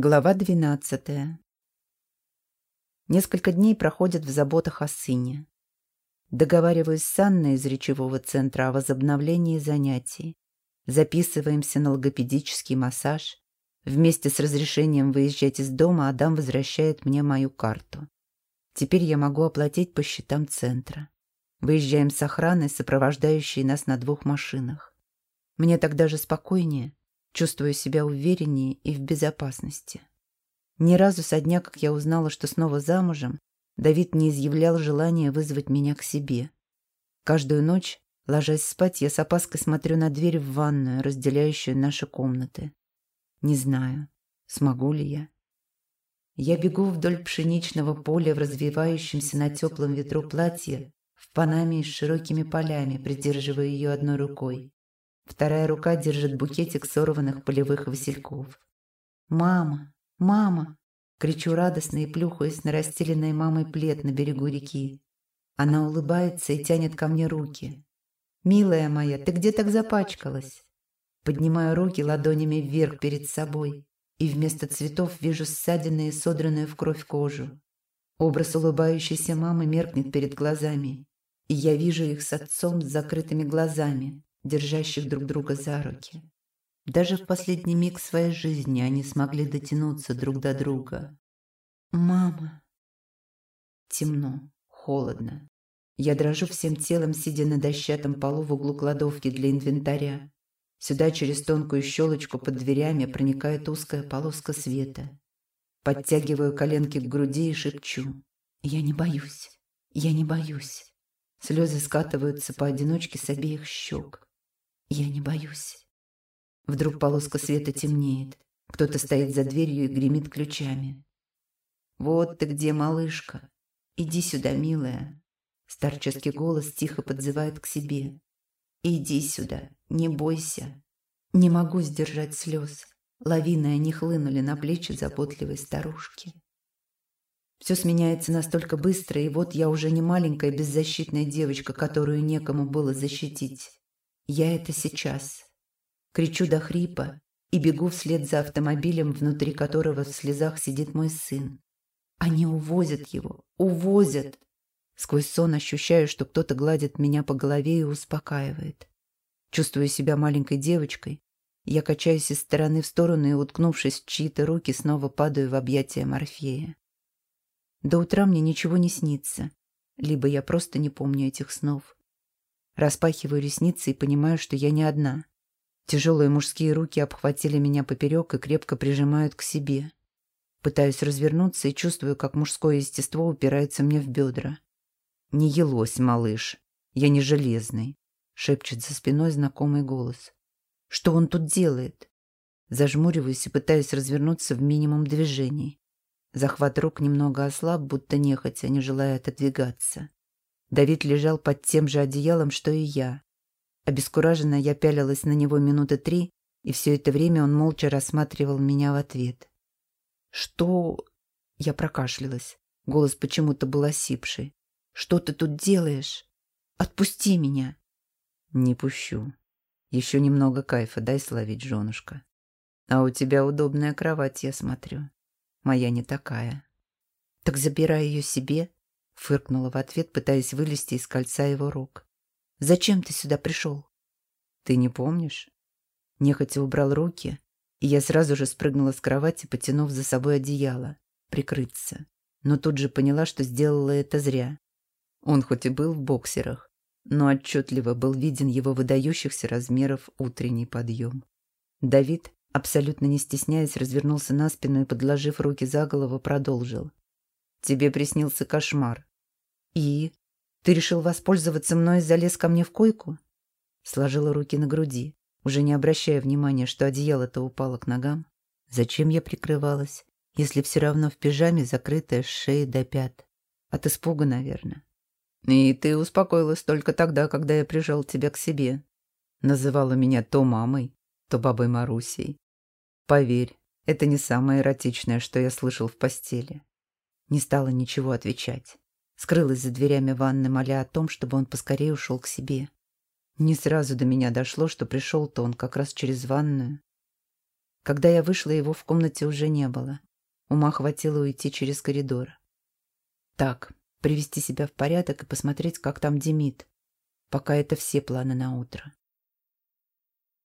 Глава двенадцатая. Несколько дней проходят в заботах о сыне. Договариваюсь с Анной из речевого центра о возобновлении занятий. Записываемся на логопедический массаж. Вместе с разрешением выезжать из дома Адам возвращает мне мою карту. Теперь я могу оплатить по счетам центра. Выезжаем с охраной, сопровождающей нас на двух машинах. Мне так даже спокойнее, чувствую себя увереннее и в безопасности. Ни разу со дня, как я узнала, что снова замужем, Давид не изъявлял желания вызвать меня к себе. Каждую ночь, ложась спать, я с опаской смотрю на дверь в ванную, разделяющую наши комнаты. Не знаю, смогу ли я. Я бегу вдоль пшеничного поля в развивающемся на теплом ветру платье в панаме с широкими полями, придерживая ее одной рукой. Вторая рука держит букетик сорванных полевых васильков. «Мама! Мама!» Кричу радостно и плюхаюсь на расстеленный мамой плед на берегу реки. Она улыбается и тянет ко мне руки. «Милая моя, ты где так запачкалась?» Поднимаю руки ладонями вверх перед собой и вместо цветов вижу ссадины и содранную в кровь кожу. Образ улыбающейся мамы меркнет перед глазами, и я вижу их с отцом с закрытыми глазами, держащих друг друга за руки. Даже в последний миг своей жизни они смогли дотянуться друг до друга. «Мама!» Темно, холодно. Я дрожу всем телом, сидя на дощатом полу в углу кладовки для инвентаря. Сюда через тонкую щелочку под дверями проникает узкая полоска света. Подтягиваю коленки к груди и шепчу. «Я не боюсь, я не боюсь». Слезы скатываются поодиночке с обеих щек. Я не боюсь. Вдруг полоска света темнеет. Кто-то стоит за дверью и гремит ключами. «Вот ты где, малышка! Иди сюда, милая!» Старческий голос тихо подзывает к себе. «Иди сюда, не бойся!» Не могу сдержать слез. Лавиной они хлынули на плечи заботливой старушки. Все сменяется настолько быстро, и вот я уже не маленькая беззащитная девочка, которую некому было защитить. Я это сейчас. Кричу до хрипа и бегу вслед за автомобилем, внутри которого в слезах сидит мой сын. Они увозят его, увозят. Сквозь сон ощущаю, что кто-то гладит меня по голове и успокаивает. Чувствую себя маленькой девочкой. Я качаюсь из стороны в сторону и, уткнувшись в чьи-то руки, снова падаю в объятия Морфея. До утра мне ничего не снится. Либо я просто не помню этих снов. Распахиваю ресницы и понимаю, что я не одна. Тяжелые мужские руки обхватили меня поперек и крепко прижимают к себе. Пытаюсь развернуться и чувствую, как мужское естество упирается мне в бедра. «Не елось, малыш. Я не железный», — шепчет за спиной знакомый голос. «Что он тут делает?» Зажмуриваюсь и пытаюсь развернуться в минимум движений. Захват рук немного ослаб, будто нехотя, не желая отодвигаться. Давид лежал под тем же одеялом, что и я. Обескураженно я пялилась на него минуты три, и все это время он молча рассматривал меня в ответ. «Что...» Я прокашлялась. Голос почему-то был осипший. «Что ты тут делаешь? Отпусти меня!» «Не пущу. Еще немного кайфа дай словить, женушка. А у тебя удобная кровать, я смотрю. Моя не такая». «Так забирай ее себе Фыркнула в ответ, пытаясь вылезти из кольца его рук. «Зачем ты сюда пришел?» «Ты не помнишь?» Нехотя убрал руки, и я сразу же спрыгнула с кровати, потянув за собой одеяло. Прикрыться. Но тут же поняла, что сделала это зря. Он хоть и был в боксерах, но отчетливо был виден его выдающихся размеров утренний подъем. Давид, абсолютно не стесняясь, развернулся на спину и, подложив руки за голову, продолжил. «Тебе приснился кошмар. «И? Ты решил воспользоваться мной и залез ко мне в койку?» Сложила руки на груди, уже не обращая внимания, что одеяло-то упало к ногам. Зачем я прикрывалась, если все равно в пижаме закрытая с шеи до пят? От испуга, наверное. И ты успокоилась только тогда, когда я прижал тебя к себе. Называла меня то мамой, то бабой Марусей. Поверь, это не самое эротичное, что я слышал в постели. Не стала ничего отвечать. Скрылась за дверями ванны, моля о том, чтобы он поскорее ушел к себе. Не сразу до меня дошло, что пришел-то он как раз через ванную. Когда я вышла, его в комнате уже не было. Ума хватило уйти через коридор. Так, привести себя в порядок и посмотреть, как там Демид. Пока это все планы на утро.